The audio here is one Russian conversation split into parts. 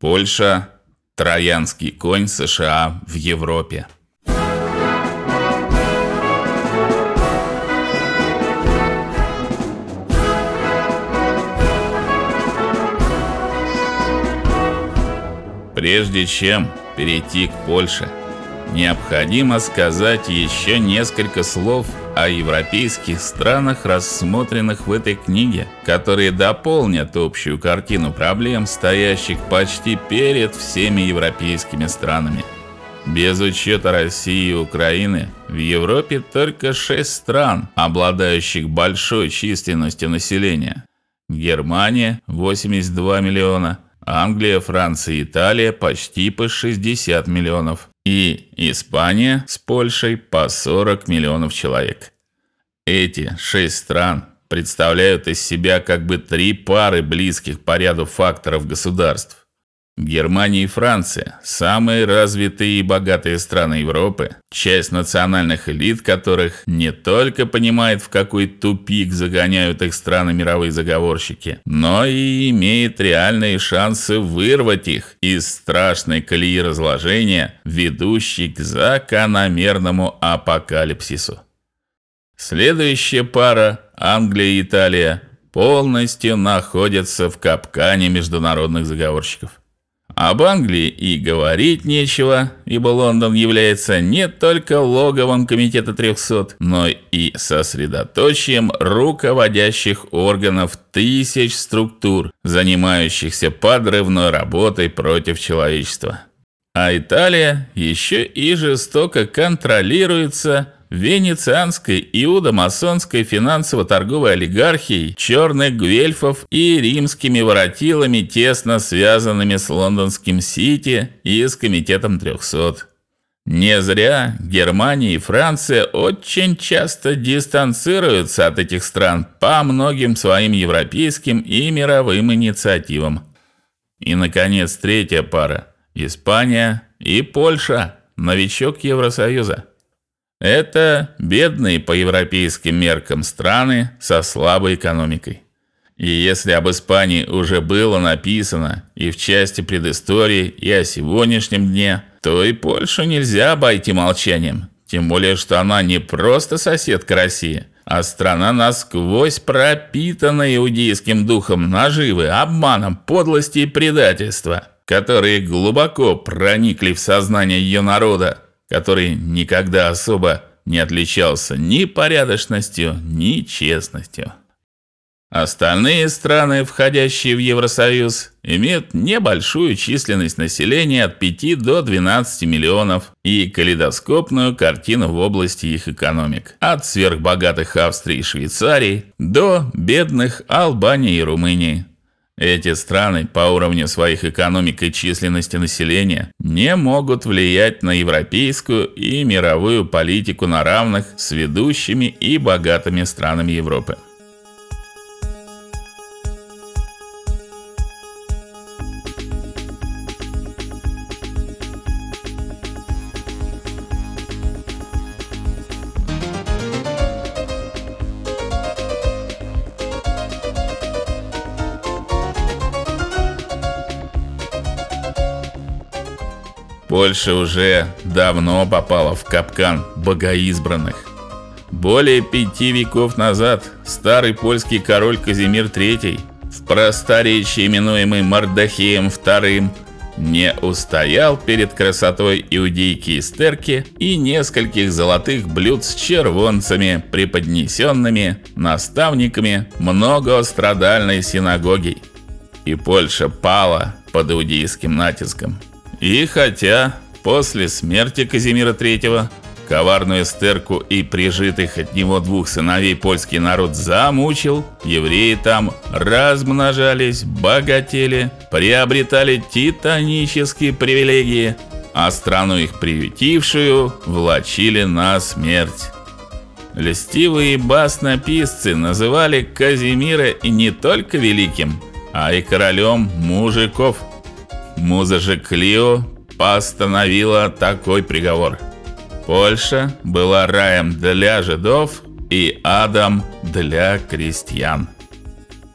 Польша троянский конь США в Европе. Прежде чем перейти к Польше, необходимо сказать еще несколько слов о европейских странах, рассмотренных в этой книге, которые дополнят общую картину проблем, стоящих почти перед всеми европейскими странами. Без учета России и Украины, в Европе только 6 стран, обладающих большой численностью населения. Германия 82 миллиона, Англия, Франция и Италия почти по 60 миллионов. И Испания с Польшей по 40 миллионов человек. Эти шесть стран представляют из себя как бы три пары близких по ряду факторов государств. Германия и Франция самые развитые и богатые страны Европы, часть национальных элит которых не только понимает, в какой тупик загоняют их страны мировые заговорщики, но и имеет реальные шансы вырвать их из страшной колеи разложения, ведущей к закономерному апокалипсису. Следующая пара Англия и Италия полностью находятся в капкане международных заговорщиков. Об Англии и говорить нечего, ибо Лондон является не только логовом комитета 300, но и сосредоточием руководящих органов тысяч структур, занимающихся подрывной работой против человечества. А Италия еще и жестоко контролируется венецианской иудо-масонской финансово-торговой олигархией, черных гвельфов и римскими воротилами, тесно связанными с лондонским Сити и с комитетом 300. Не зря Германия и Франция очень часто дистанцируются от этих стран по многим своим европейским и мировым инициативам. И наконец, третья пара Испания и Польша, новичок Евросоюза. Это бедные по европейским меркам страны со слабой экономикой. И если об Испании уже было написано и в части предыстории, и о сегодняшнем дне, то и Польшу нельзя обойти молчанием. Тем более, что она не просто соседка России, а страна насквозь пропитана иудейским духом наживы, обманом, подлости и предательства, которые глубоко проникли в сознание ее народа который никогда особо не отличался ни порядочностью, ни честностью. Остальные страны, входящие в Евросоюз, имеют небольшую численность населения от 5 до 12 миллионов и калейдоскопную картину в области их экономик. От сверхбогатых Австрии и Швейцарии до бедных Албании и Румынии. Эти страны по уровню своих экономик и численности населения не могут влиять на европейскую и мировую политику на равных с ведущими и богатыми странами Европы. Польша уже давно попала в капкан богоизбранных. Более пяти веков назад старый польский король Казимир III, в просторечии именуемый Мардахеем II, не устоял перед красотой иудейки Эстерки и нескольких золотых блюд с червонцами, преподнесенными наставниками многострадальной синагоги. И Польша пала под иудейским натиском. И хотя после смерти Казимира III коварную Эстерку и прижитых от него двух сыновей польский народ замучил, евреи там размножались, богатели, приобретали титанические привилегии, а страну их приютившую влачили на смерть. Льстивые баснописцы называли Казимира и не только великим, а и королем мужиков – Муза же Клио постановила такой приговор. Польша была раем для жидов и адом для крестьян.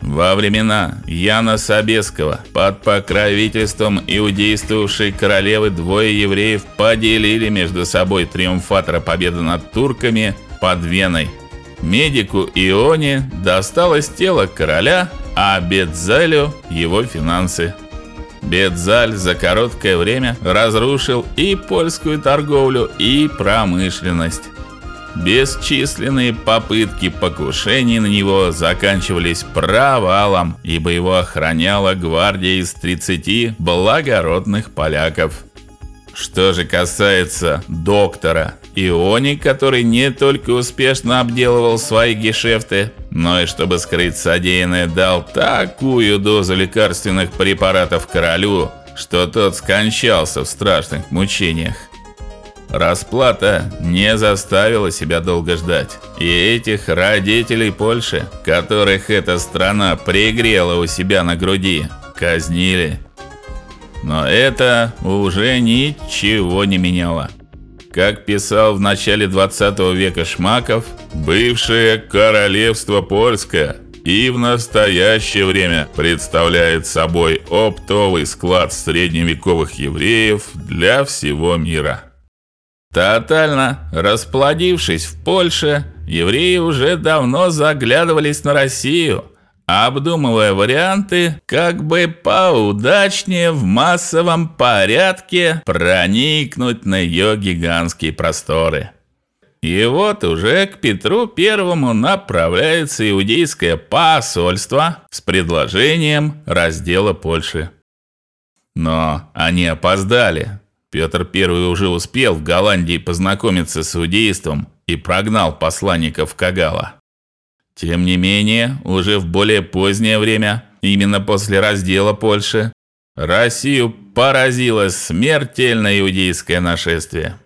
Во времена Яна Собеского под покровительством иудействовавшей королевы двое евреев поделили между собой триумфатора победы над турками под Веной. Медику Ионе досталось тело короля, а Бетзалю его финансы. Бетзаль за короткое время разрушил и польскую торговлю, и промышленность. Бесчисленные попытки покушений на него заканчивались провалом, ибо его охраняла гвардия из 30 благородных поляков. Что же касается доктора Иони, который не только успешно обделывал свои гешефты, но и чтобы скрыть содеянное, дал такую дозу лекарственных препаратов королю, что тот скончался в страшных мучениях. Расплата не заставила себя долго ждать. И этих родителей Польши, которых эта страна пригрела у себя на груди, казнили. Но это уже ничего не меняло. Как писал в начале 20 века Шмаков, бывшее королевство польское и в настоящее время представляет собой оптовый склад средневековых евреев для всего мира. Тотально расплодившись в Польше, евреи уже давно заглядывались на Россию, обдумывая варианты, как бы поудачнее в массовом порядке проникнуть на ее гигантские просторы. И вот уже к Петру Первому направляется иудейское посольство с предложением раздела Польши. Но они опоздали. Петр I уже успел в Голландии познакомиться с иудейством и прогнал посланников Кагала. Тем не менее, уже в более позднее время, именно после раздела Польши, Россию поразило смертельное иудейское нашествие.